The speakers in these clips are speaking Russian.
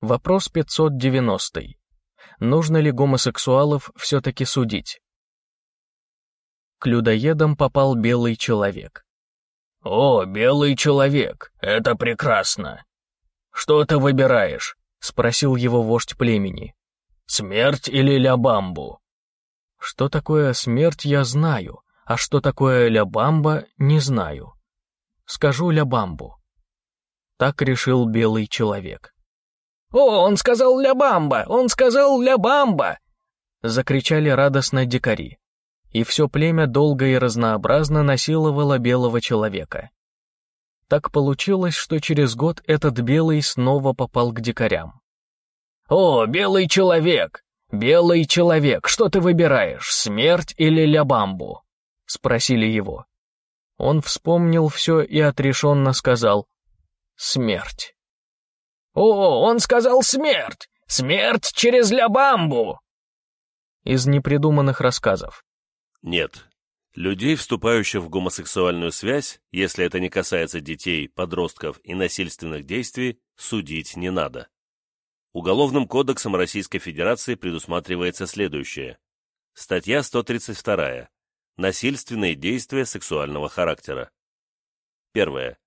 Вопрос 590. Нужно ли гомосексуалов все-таки судить? К людоедам попал белый человек. «О, белый человек, это прекрасно! Что ты выбираешь?» — спросил его вождь племени. «Смерть или лябамбу?» Что такое смерть, я знаю, а что такое лябамба, не знаю. Скажу лябамбу. Так решил белый человек. «О, он сказал лябамба! Он сказал лябамба!» Закричали радостно дикари. И все племя долго и разнообразно насиловало белого человека. Так получилось, что через год этот белый снова попал к дикарям. «О, белый человек! Белый человек, что ты выбираешь, смерть или лябамбу?» — спросили его. Он вспомнил все и отрешенно сказал «Смерть». «О, он сказал смерть! Смерть через лябамбу!» Из непридуманных рассказов. Нет. Людей, вступающих в гомосексуальную связь, если это не касается детей, подростков и насильственных действий, судить не надо. Уголовным кодексом Российской Федерации предусматривается следующее. Статья 132. Насильственные действия сексуального характера. Первое.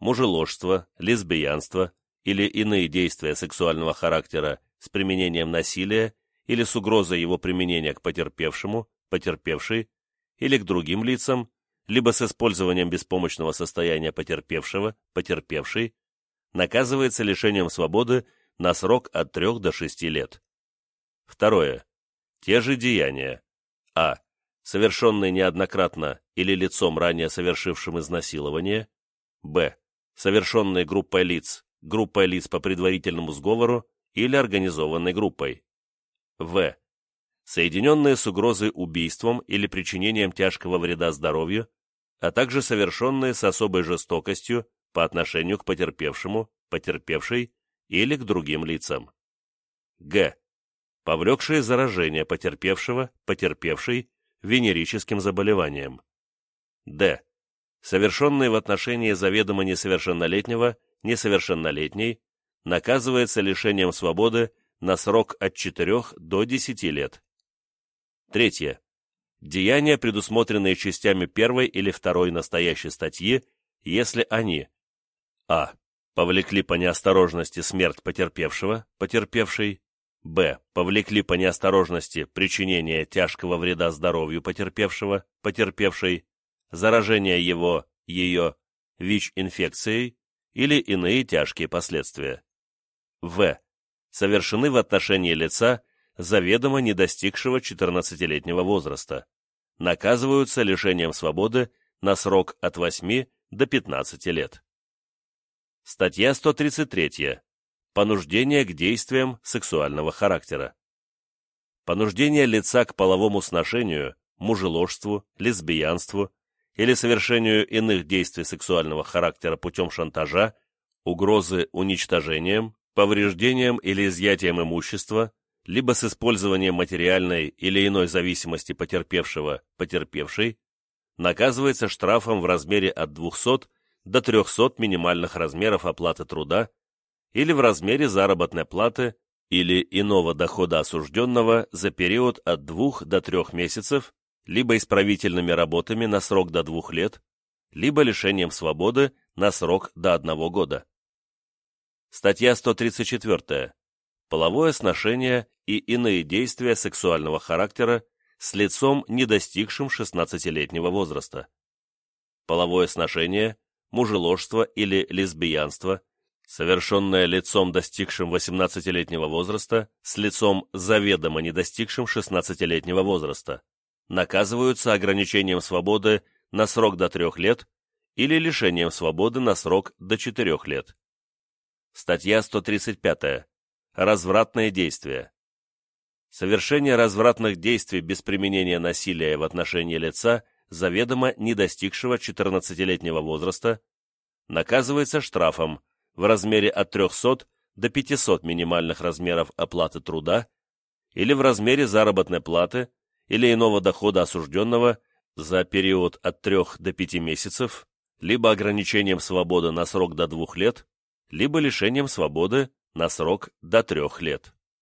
Мужеложство, лесбиянство или иные действия сексуального характера с применением насилия или с угрозой его применения к потерпевшему, потерпевшей или к другим лицам, либо с использованием беспомощного состояния потерпевшего, потерпевшей, наказывается лишением свободы на срок от 3 до 6 лет. Второе. Те же деяния. А. Совершенные неоднократно или лицом, ранее совершившим изнасилование. Б. Совершенные группой лиц, группой лиц по предварительному сговору или организованной группой. В. Соединенные с угрозой убийством или причинением тяжкого вреда здоровью, а также совершенные с особой жестокостью по отношению к потерпевшему, потерпевшей или к другим лицам. Г. Повлекшие заражение потерпевшего, потерпевшей венерическим заболеванием. Д. Совершенные в отношении заведомо несовершеннолетнего, несовершеннолетней, наказывается лишением свободы на срок от 4 до 10 лет. Третье. Деяния, предусмотренные частями первой или второй настоящей статьи, если они а повлекли по неосторожности смерть потерпевшего, потерпевшей, б. повлекли по неосторожности причинение тяжкого вреда здоровью потерпевшего, потерпевшей, заражение его, ее, ВИЧ-инфекцией или иные тяжкие последствия. В. Совершены в отношении лица, заведомо не достигшего 14-летнего возраста. Наказываются лишением свободы на срок от 8 до 15 лет. Статья 133. Понуждение к действиям сексуального характера. Понуждение лица к половому сношению, мужеложству, лесбиянству или совершению иных действий сексуального характера путем шантажа, угрозы уничтожением, повреждением или изъятием имущества, либо с использованием материальной или иной зависимости потерпевшего, потерпевшей, наказывается штрафом в размере от 200 до 300 минимальных размеров оплаты труда или в размере заработной платы или иного дохода осужденного за период от 2 до 3 месяцев, либо исправительными работами на срок до 2 лет, либо лишением свободы на срок до 1 года. Статья 134. Половое сношение и иные действия сексуального характера с лицом, не достигшим 16-летнего возраста. Половое сношение мужеложство или лесбиянство, совершенное лицом, достигшим 18-летнего возраста, с лицом, заведомо не достигшим 16-летнего возраста, наказываются ограничением свободы на срок до 3 лет или лишением свободы на срок до 4 лет. Статья 135. Развратные действия. Совершение развратных действий без применения насилия в отношении лица – заведомо не достигшего 14-летнего возраста, наказывается штрафом в размере от 300 до 500 минимальных размеров оплаты труда или в размере заработной платы или иного дохода осужденного за период от 3 до 5 месяцев, либо ограничением свободы на срок до 2 лет, либо лишением свободы на срок до трех лет.